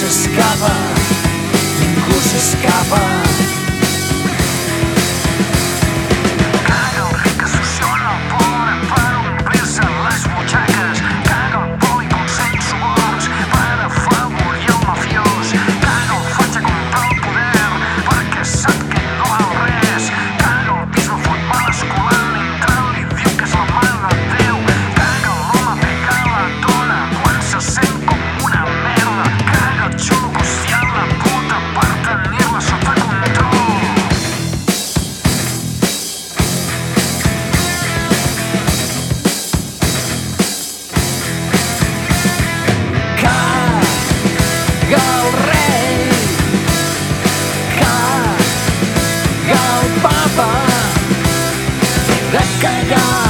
s'escapa, ningú s'escapa. I cagar.